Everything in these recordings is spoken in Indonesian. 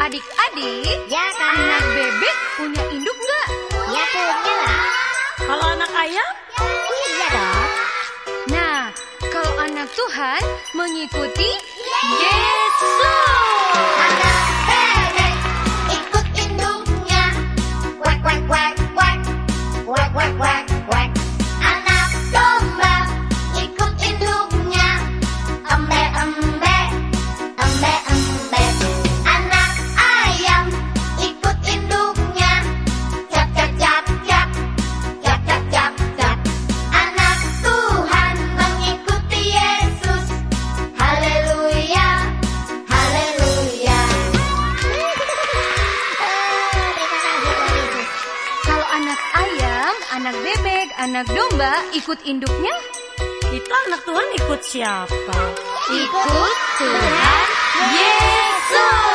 Adik-adik, Ya kak. anak bebek punya induk nggak? Ya punya lah. Kalau anak ayam, Iya dong. Nah, kalau anak Tuhan mengikuti Yesus. anak bebek, anak domba ikut induknya? Kita anak Tuhan ikut siapa? Ikut Tuhan Yesus.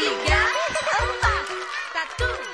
espiga, opa, tá tatu.